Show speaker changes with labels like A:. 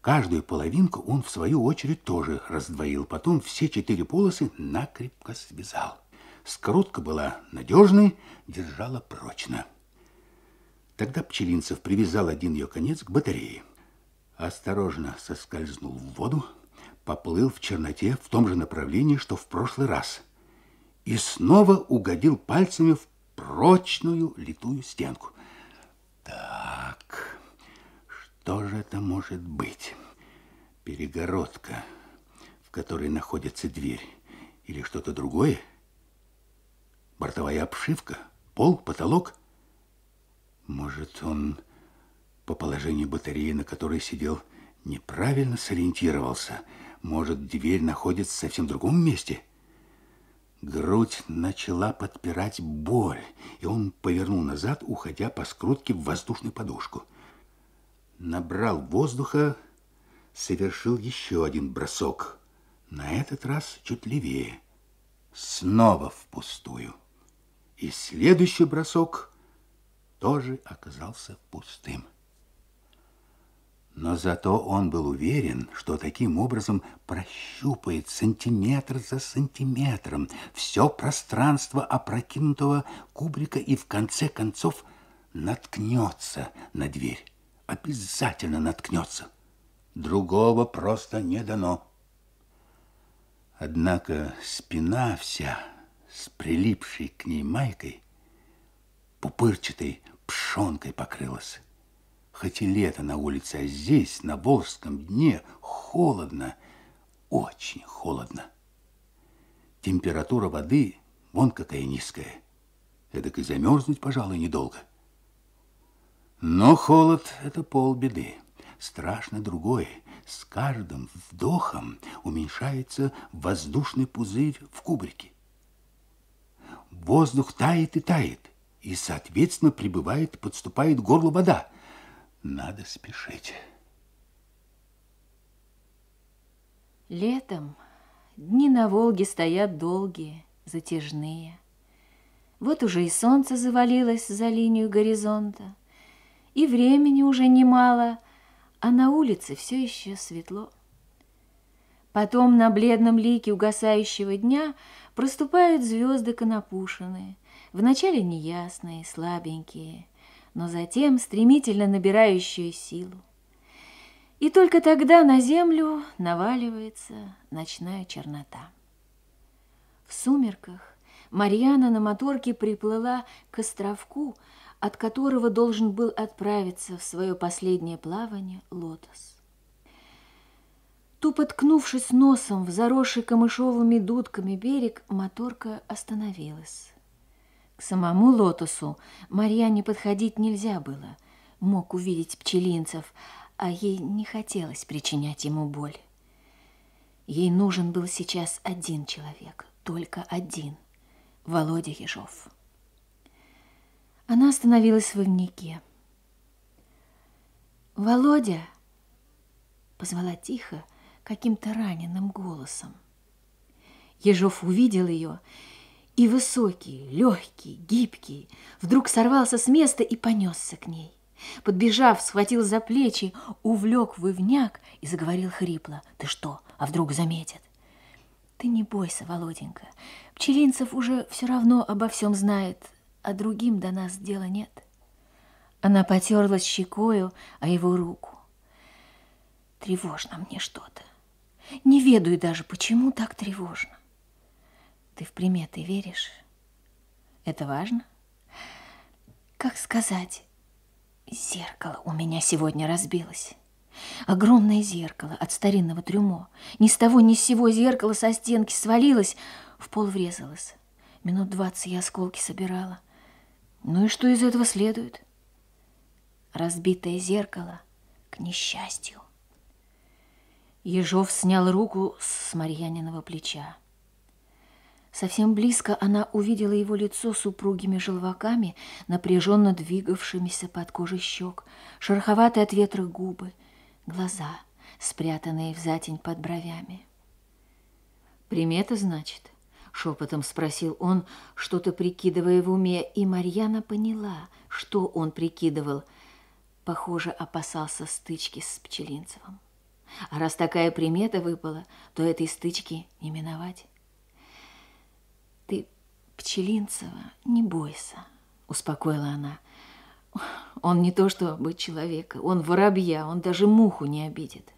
A: Каждую половинку он, в свою очередь, тоже раздвоил. Потом все четыре полосы накрепко связал. Скрутка была надежной, держала прочно. Тогда Пчелинцев привязал один ее конец к батарее. Осторожно соскользнул в воду, поплыл в черноте в том же направлении, что в прошлый раз. И снова угодил пальцами в прочную литую стенку. Так, что же это может быть? Перегородка, в которой находится дверь, или что-то другое? Бортовая обшивка, пол, потолок? Может, он по положению батареи, на которой сидел, неправильно сориентировался? Может, дверь находится в совсем другом месте? Грудь начала подпирать боль, и он повернул назад, уходя по скрутке в воздушную подушку. Набрал воздуха, совершил еще один бросок. На этот раз чуть левее. Снова впустую. И следующий бросок тоже оказался пустым. Но зато он был уверен, что таким образом прощупает сантиметр за сантиметром все пространство опрокинутого кубрика и в конце концов наткнется на дверь. Обязательно наткнется. Другого просто не дано. Однако спина вся с прилипшей к ней майкой пупырчатой пшонкой покрылась. Хоть и лето на улице, а здесь, на Волжском дне, холодно, очень холодно. Температура воды вон какая низкая. Эдак и замерзнуть, пожалуй, недолго. Но холод — это полбеды. Страшно другое. С каждым вдохом уменьшается воздушный пузырь в кубрике. Воздух тает и тает, и, соответственно, прибывает, подступает к горлу вода. Надо спешить.
B: Летом дни на Волге стоят долгие, затяжные. Вот уже и солнце завалилось за линию горизонта, и времени уже немало, а на улице все еще светло. Потом на бледном лике угасающего дня проступают звезды конопушины, вначале неясные, слабенькие, но затем стремительно набирающую силу. И только тогда на землю наваливается ночная чернота. В сумерках Марьяна на моторке приплыла к островку, от которого должен был отправиться в свое последнее плавание лотос. Тупо ткнувшись носом в заросший камышовыми дудками берег, моторка остановилась. К самому лотосу Марьяне подходить нельзя было. Мог увидеть пчелинцев, а ей не хотелось причинять ему боль. Ей нужен был сейчас один человек, только один – Володя Ежов. Она остановилась в огняке. «Володя!» – позвала тихо, каким-то раненым голосом. Ежов увидел ее и высокий, легкий, гибкий, вдруг сорвался с места и понесся к ней. Подбежав, схватил за плечи, увлек вывняк и заговорил хрипло. «Ты что, а вдруг заметят?» «Ты не бойся, Володенька. Пчелинцев уже все равно обо всем знает, а другим до нас дела нет». Она потерлась щекою о его руку. «Тревожно мне что-то. Не ведаю даже, почему так тревожно. Ты в приметы веришь? Это важно? Как сказать? Зеркало у меня сегодня разбилось. Огромное зеркало от старинного трюмо. Ни с того ни с сего зеркало со стенки свалилось, в пол врезалось. Минут двадцать я осколки собирала. Ну и что из этого следует? Разбитое зеркало к несчастью. Ежов снял руку с Марьяниного плеча. Совсем близко она увидела его лицо с упругими желваками, напряженно двигавшимися под кожей щек, шероховатые от ветра губы, глаза, спрятанные в затень под бровями. «Примета, значит?» — шепотом спросил он, что-то прикидывая в уме, и Марьяна поняла, что он прикидывал. Похоже, опасался стычки с Пчелинцевым. А раз такая примета выпала, то этой стычки не миновать. Ты, Пчелинцева, не бойся, успокоила она. Он не то что быть человека, он воробья, он даже муху не обидит.